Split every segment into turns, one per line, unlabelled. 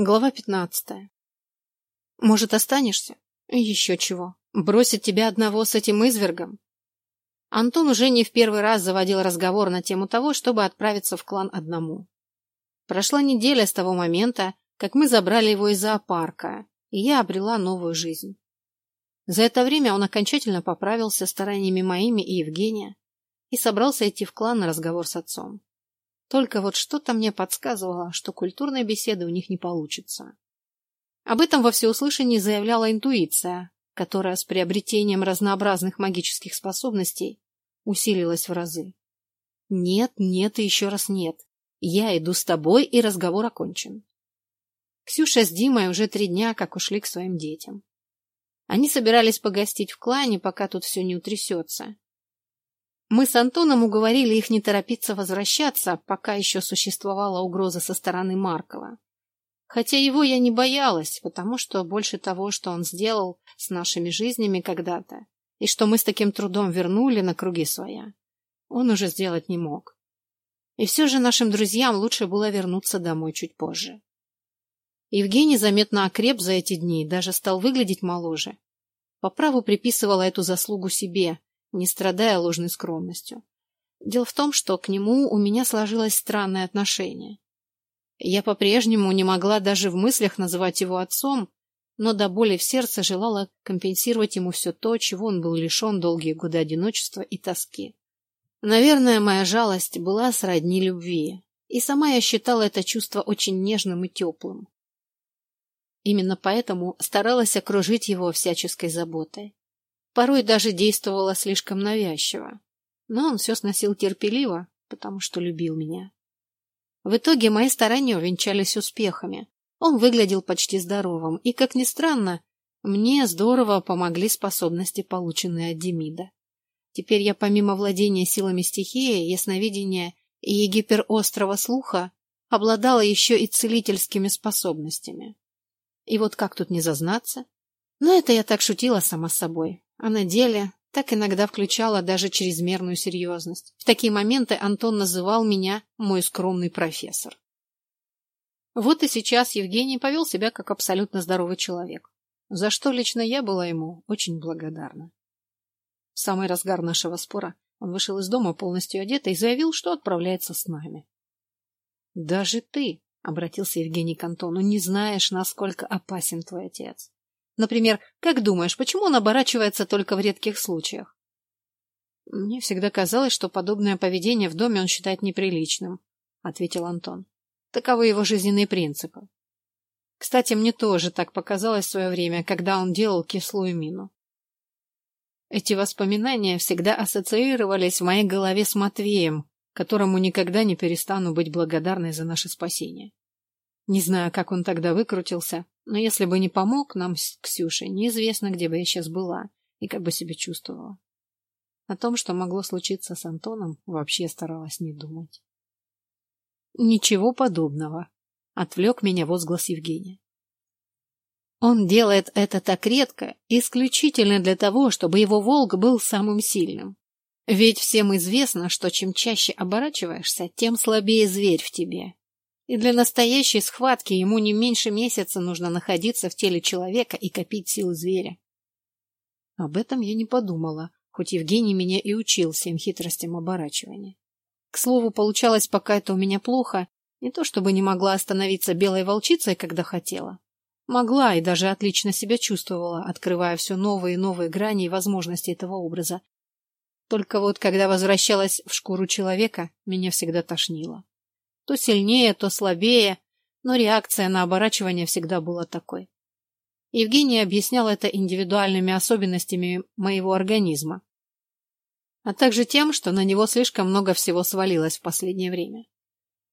Глава пятнадцатая. Может, останешься? Еще чего. Бросить тебя одного с этим извергом? Антон уже не в первый раз заводил разговор на тему того, чтобы отправиться в клан одному. Прошла неделя с того момента, как мы забрали его из зоопарка, и я обрела новую жизнь. За это время он окончательно поправился стараниями моими и Евгения и собрался идти в клан на разговор с отцом. Только вот что-то мне подсказывало, что культурной беседы у них не получится. Об этом во всеуслышании заявляла интуиция, которая с приобретением разнообразных магических способностей усилилась в разы. Нет, нет и еще раз нет. Я иду с тобой, и разговор окончен. Ксюша с Димой уже три дня как ушли к своим детям. Они собирались погостить в клане, пока тут все не утрясется. Мы с Антоном уговорили их не торопиться возвращаться, пока еще существовала угроза со стороны Маркова. Хотя его я не боялась, потому что больше того, что он сделал с нашими жизнями когда-то, и что мы с таким трудом вернули на круги своя, он уже сделать не мог. И все же нашим друзьям лучше было вернуться домой чуть позже. Евгений заметно окреп за эти дни, даже стал выглядеть моложе. По праву приписывала эту заслугу себе, не страдая ложной скромностью. Дело в том, что к нему у меня сложилось странное отношение. Я по-прежнему не могла даже в мыслях называть его отцом, но до боли в сердце желала компенсировать ему все то, чего он был лишен долгие годы одиночества и тоски. Наверное, моя жалость была сродни любви, и сама я считала это чувство очень нежным и теплым. Именно поэтому старалась окружить его всяческой заботой порой даже действовала слишком навязчиво. Но он все сносил терпеливо, потому что любил меня. В итоге мои старания увенчались успехами. Он выглядел почти здоровым, и, как ни странно, мне здорово помогли способности, полученные от Демида. Теперь я, помимо владения силами стихии, ясновидения и гиперострого слуха, обладала еще и целительскими способностями. И вот как тут не зазнаться? Но это я так шутила сама собой. А на деле так иногда включала даже чрезмерную серьезность. В такие моменты Антон называл меня мой скромный профессор. Вот и сейчас Евгений повел себя как абсолютно здоровый человек, за что лично я была ему очень благодарна. В самый разгар нашего спора он вышел из дома полностью одетый и заявил, что отправляется с нами. — Даже ты, — обратился Евгений к Антону, — не знаешь, насколько опасен твой отец. Например, как думаешь, почему он оборачивается только в редких случаях? Мне всегда казалось, что подобное поведение в доме он считает неприличным, ответил Антон. Таковы его жизненные принципы. Кстати, мне тоже так показалось в свое время, когда он делал кислую мину. Эти воспоминания всегда ассоциировались в моей голове с Матвеем, которому никогда не перестану быть благодарной за наше спасение. Не знаю, как он тогда выкрутился, но если бы не помог нам с Ксюшей, неизвестно, где бы я сейчас была и как бы себя чувствовала. О том, что могло случиться с Антоном, вообще старалась не думать. Ничего подобного, отвлек меня возглас Евгения. Он делает это так редко, исключительно для того, чтобы его волк был самым сильным. Ведь всем известно, что чем чаще оборачиваешься, тем слабее зверь в тебе, и для настоящей схватки ему не меньше месяца нужно находиться в теле человека и копить силы зверя. Об этом я не подумала, хоть Евгений меня и учил всем хитростям оборачивания. К слову, получалось пока это у меня плохо, не то чтобы не могла остановиться белой волчицей, когда хотела. Могла и даже отлично себя чувствовала, открывая все новые и новые грани и возможности этого образа. Только вот, когда возвращалась в шкуру человека, меня всегда тошнило. То сильнее, то слабее, но реакция на оборачивание всегда была такой. Евгений объяснял это индивидуальными особенностями моего организма, а также тем, что на него слишком много всего свалилось в последнее время.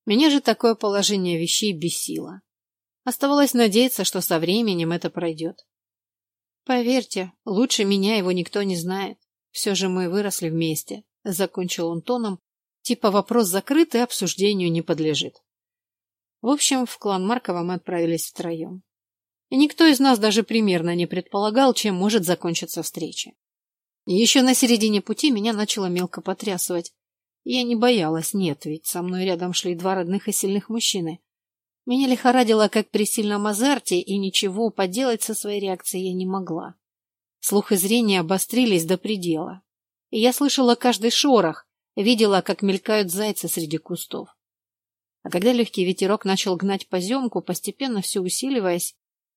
Меня же такое положение вещей бесило. Оставалось надеяться, что со временем это пройдет. Поверьте, лучше меня его никто не знает. Все же мы выросли вместе, — закончил он тоном, Типа вопрос закрыт и обсуждению не подлежит. В общем, в клан Маркова мы отправились втроем. И никто из нас даже примерно не предполагал, чем может закончиться встреча. еще на середине пути меня начало мелко потрясывать. Я не боялась, нет, ведь со мной рядом шли два родных и сильных мужчины. Меня лихорадило, как при сильном азарте, и ничего поделать со своей реакцией я не могла. Слух и зрение обострились до предела. И я слышала каждый шорох, видела, как мелькают зайцы среди кустов. А когда легкий ветерок начал гнать поземку, постепенно все усиливаясь,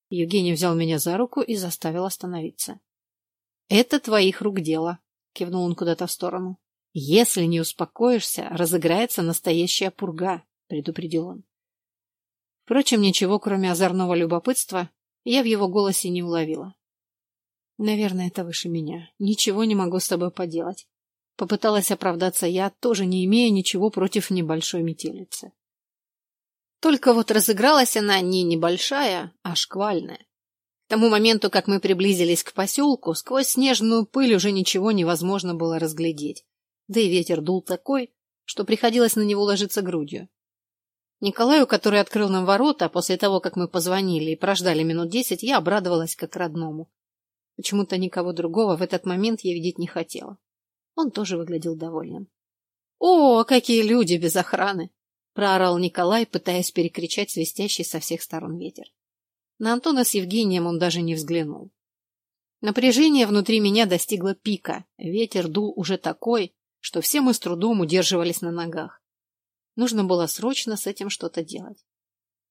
Евгений взял меня за руку и заставил остановиться. — Это твоих рук дело, — кивнул он куда-то в сторону. — Если не успокоишься, разыграется настоящая пурга, — предупредил он. Впрочем, ничего, кроме озорного любопытства, я в его голосе не уловила. Наверное, это выше меня. Ничего не могу с тобой поделать. Попыталась оправдаться я, тоже не имея ничего против небольшой метелицы. Только вот разыгралась она не небольшая, а шквальная. К тому моменту, как мы приблизились к поселку, сквозь снежную пыль уже ничего невозможно было разглядеть. Да и ветер дул такой, что приходилось на него ложиться грудью. Николаю, который открыл нам ворота, после того, как мы позвонили и прождали минут десять, я обрадовалась как родному. Почему-то никого другого в этот момент я видеть не хотела. Он тоже выглядел довольным. «О, какие люди без охраны!» — проорал Николай, пытаясь перекричать свистящий со всех сторон ветер. На Антона с Евгением он даже не взглянул. Напряжение внутри меня достигло пика. Ветер дул уже такой, что все мы с трудом удерживались на ногах. Нужно было срочно с этим что-то делать.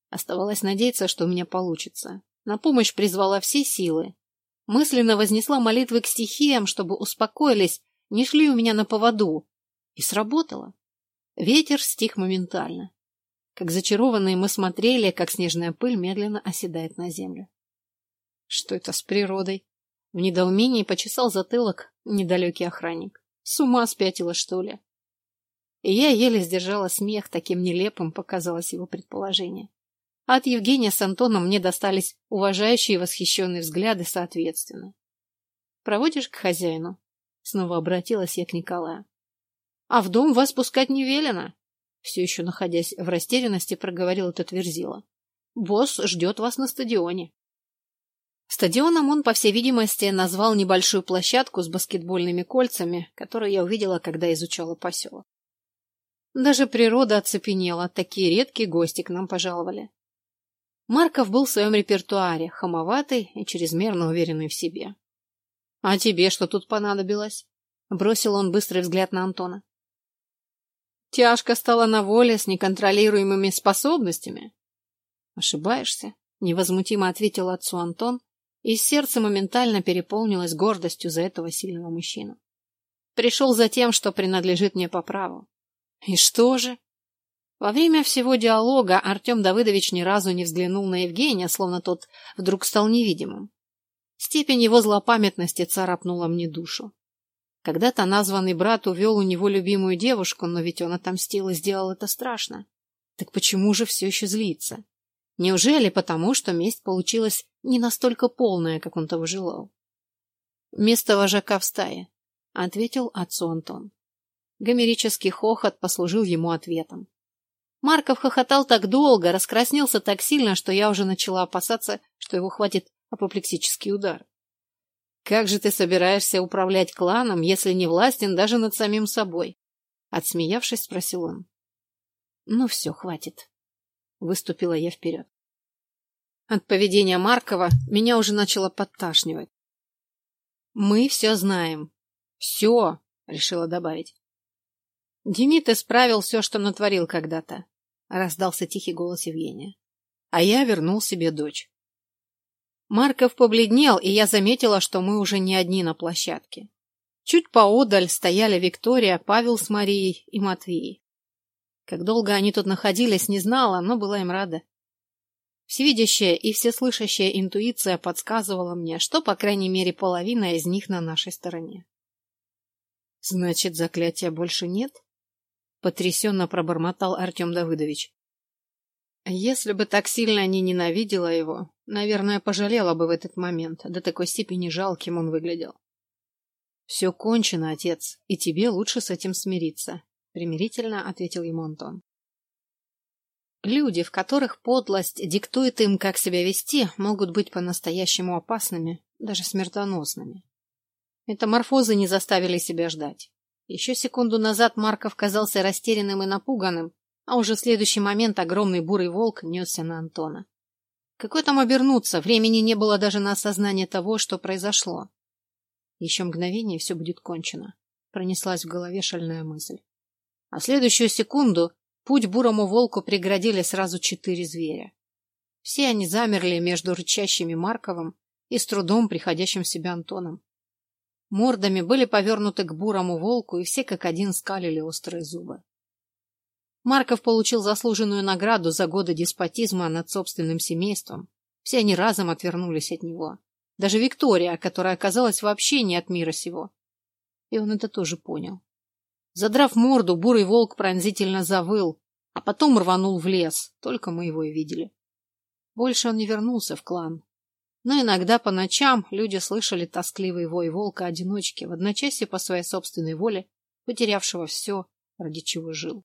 Оставалось надеяться, что у меня получится. На помощь призвала все силы. Мысленно вознесла молитвы к стихиям, чтобы успокоились, не шли у меня на поводу. И сработало. Ветер стих моментально. Как зачарованные мы смотрели, как снежная пыль медленно оседает на землю. Что это с природой? В недоумении почесал затылок недалекий охранник. С ума спятила, что ли? и я еле сдержала смех, таким нелепым показалось его предположение. От Евгения с Антоном мне достались уважающие и восхищенные взгляды соответственно. «Проводишь к хозяину?» Снова обратилась я к Николаю. «А в дом вас пускать не велено?» Все еще находясь в растерянности, проговорил этот Верзила. «Босс ждет вас на стадионе». Стадионом он, по всей видимости, назвал небольшую площадку с баскетбольными кольцами, которую я увидела, когда изучала поселок. Даже природа оцепенела, такие редкие гости к нам пожаловали. Марков был в своем репертуаре, хамоватый и чрезмерно уверенный в себе. — А тебе что тут понадобилось? — бросил он быстрый взгляд на Антона. — Тяжко стала на воле с неконтролируемыми способностями. — Ошибаешься, — невозмутимо ответил отцу Антон, и сердце моментально переполнилось гордостью за этого сильного мужчину. Пришел за тем, что принадлежит мне по праву. И что же? Во время всего диалога Артем Давыдович ни разу не взглянул на Евгения, словно тот вдруг стал невидимым. Степень его злопамятности царапнула мне душу. Когда-то названный брат увел у него любимую девушку, но ведь он отомстил и сделал это страшно. Так почему же все еще злится? Неужели потому, что месть получилась не настолько полная, как он того желал? «Место вожака в стае», — ответил отцу Антон. Гомерический хохот послужил ему ответом. Марков хохотал так долго, раскраснелся так сильно, что я уже начала опасаться, что его хватит апоплексический удар. «Как же ты собираешься управлять кланом, если не властен даже над самим собой?» Отсмеявшись, спросил он. «Ну все, хватит». Выступила я вперед. От поведения Маркова меня уже начало подташнивать. «Мы все знаем. Все», — решила добавить. Демид исправил все, что натворил когда-то, — раздался тихий голос Евгения. А я вернул себе дочь. Марков побледнел, и я заметила, что мы уже не одни на площадке. Чуть поодаль стояли Виктория, Павел с Марией и Матвей. Как долго они тут находились, не знала, но была им рада. Всевидящая и всеслышащая интуиция подсказывала мне, что, по крайней мере, половина из них на нашей стороне. Значит, заклятия больше нет? потрясенно пробормотал Артем Давыдович. Если бы так сильно не ненавидела его, наверное, пожалела бы в этот момент, до такой степени жалким он выглядел. «Все кончено, отец, и тебе лучше с этим смириться», — примирительно ответил ему Антон. Люди, в которых подлость диктует им, как себя вести, могут быть по-настоящему опасными, даже смертоносными. Метаморфозы не заставили себя ждать. Еще секунду назад Марков казался растерянным и напуганным, а уже в следующий момент огромный бурый волк несся на Антона. Какой там обернуться, времени не было даже на осознание того, что произошло. Еще мгновение, все будет кончено. Пронеслась в голове шальная мысль. А в следующую секунду путь бурому волку преградили сразу четыре зверя. Все они замерли между рычащими Марковым и с трудом приходящим в себя Антоном. Мордами были повернуты к бурому волку, и все как один скалили острые зубы. Марков получил заслуженную награду за годы деспотизма над собственным семейством. Все они разом отвернулись от него. Даже Виктория, которая оказалась вообще не от мира сего. И он это тоже понял. Задрав морду, бурый волк пронзительно завыл, а потом рванул в лес, только мы его и видели. Больше он не вернулся в клан. Но иногда по ночам люди слышали тоскливый вой волка-одиночки, в одночасье по своей собственной воле, потерявшего все, ради чего жил.